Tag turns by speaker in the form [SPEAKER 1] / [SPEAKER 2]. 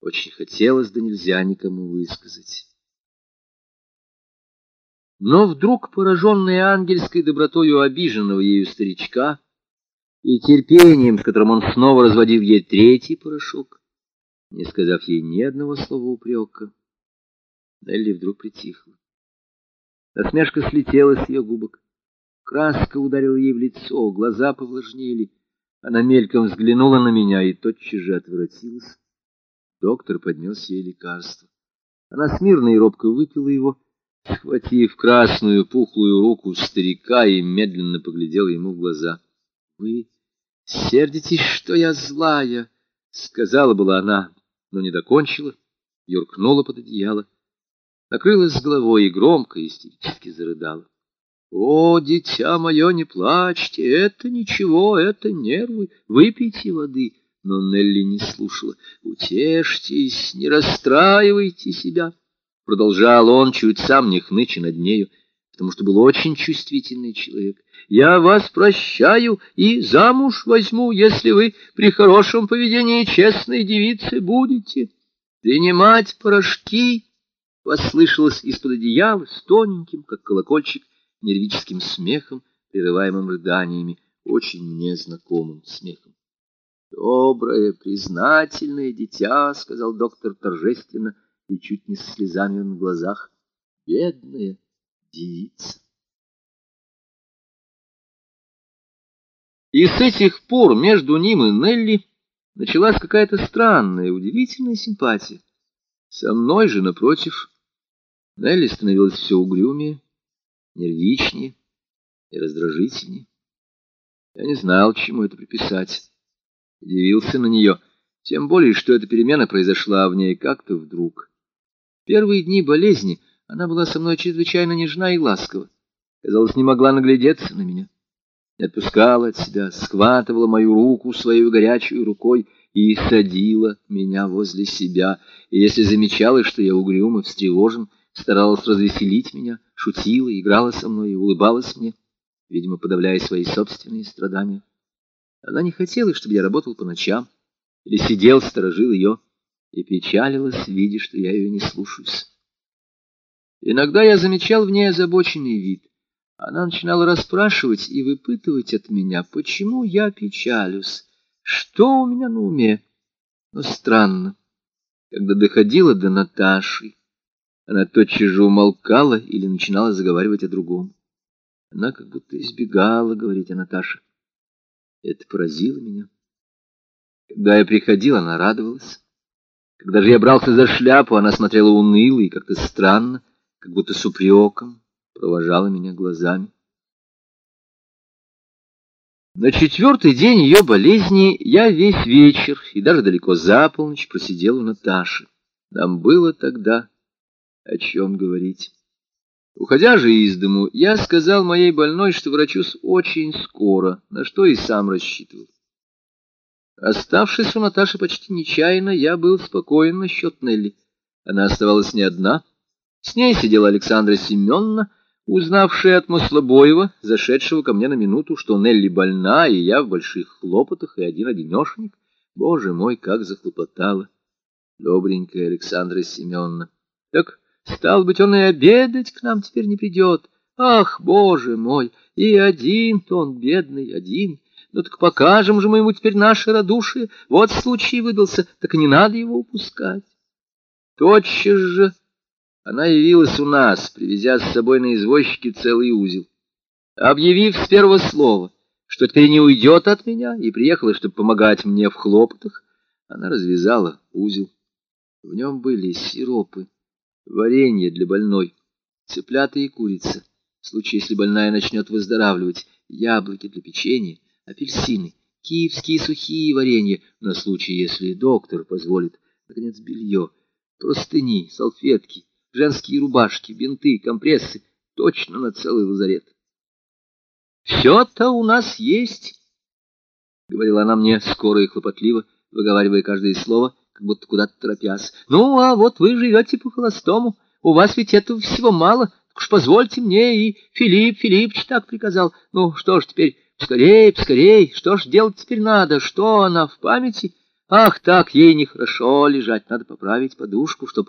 [SPEAKER 1] очень хотелось, да нельзя никому высказать. Но вдруг, пораженный ангельской добротою обиженного ею старичка и терпением, с которым он снова разводил ей третий порошок, не сказав ей ни одного слова упрека, Нелли вдруг притихла. Насмешка слетела с ее губок. Краска ударила ей в лицо, глаза повлажнели. Она мельком взглянула на меня и тотчас же отворотилась. Доктор поднес ей лекарство. Она смирно и робко выпила его, схватив красную пухлую руку старика и медленно поглядела ему в глаза. — Вы сердитесь, что я злая? — сказала была она, но не докончила, юркнула под одеяло, накрылась с головой и громко истерически зарыдала. — О, дитя мое, не плачьте, это ничего, это нервы, выпейте воды. Но Нелли не слушала. «Утешьтесь, не расстраивайте себя», — продолжал он, чуть сам не хныча над нею, потому что был очень чувствительный человек. «Я вас прощаю и замуж возьму, если вы при хорошем поведении честной девицы будете. Принимать порошки!» — послышалось из-под одеяла с тоненьким, как колокольчик, нервическим смехом, прерываемым рыданиями, очень мне знакомым смехом. Доброе, признательное дитя, — сказал доктор торжественно и чуть не с слезами на глазах. Бедная девица. И с этих пор между ним и Нелли началась какая-то странная, удивительная симпатия. Со мной же, напротив, Нелли становилась все угрюмее, нервичнее и раздражительнее. Я не знал, чему это приписать. Удивился на нее, тем более, что эта перемена произошла в ней как-то вдруг. В первые дни болезни она была со мной чрезвычайно нежна и ласкова. Казалось, не могла наглядеться на меня. Не отпускала от себя, схватывала мою руку своей горячей рукой и садила меня возле себя. И если замечала, что я угрюм и встревожен, старалась развеселить меня, шутила, играла со мной и улыбалась мне, видимо, подавляя свои собственные страдания. Она не хотела, чтобы я работал по ночам, или сидел, сторожил ее, и печалилась, видя, что я ее не слушаюсь. Иногда я замечал в ней озабоченный вид. Она начинала расспрашивать и выпытывать от меня, почему я печалюсь, что у меня на уме. Но странно, когда доходила до Наташи, она тотчас же умолкала или начинала заговаривать о другом. Она как будто избегала говорить о Наташе. Это поразило меня. Когда я приходил, она радовалась. Когда же я брался за шляпу, она смотрела уныло и как-то странно, как будто с упреком, провожала меня глазами. На четвертый день ее болезни я весь вечер и даже далеко за полночь просидел у Наташи. Нам было тогда о чем говорить. Уходя же из дому, я сказал моей больной, что врачусь очень скоро, на что и сам рассчитывал. Оставшись у Наташи почти нечаянно, я был спокоен насчет Нелли. Она оставалась не одна. С ней сидела Александра Семеновна, узнавшая от Маслобоева, зашедшего ко мне на минуту, что Нелли больна, и я в больших хлопотах, и один-одинешенек. Боже мой, как захлопотала добренькая Александра Семеновна. Так Стал быть, он и обедать к нам теперь не придет. Ах, боже мой, и один-то он бедный, один. Ну так покажем же мы ему теперь наше радушие. Вот случай выдался, так не надо его упускать. Тотчас же она явилась у нас, привезя с собой на извозчике целый узел. Объявив с первого слова, что теперь не уйдет от меня, и приехала, чтобы помогать мне в хлопотах, она развязала узел. В нем были сиропы варенье для больной, цыплята и курица, в случае, если больная начнет выздоравливать, яблоки для печенья, апельсины, киевские сухие варенья, на случай, если доктор позволит, наконец, белье, простыни, салфетки, женские рубашки, бинты, компрессы, точно на целый лазарет. «Все-то у нас есть», — говорила она мне скоро и хлопотливо, выговаривая каждое слово, как будто куда-то торопясь. «Ну, а вот вы живете по-холостому. У вас ведь этого всего мало. Так уж позвольте мне, и Филипп Филиппович так приказал. Ну, что ж теперь, скорей, скорей, что ж делать теперь надо? Что она в памяти? Ах, так ей нехорошо лежать, надо поправить подушку, чтоб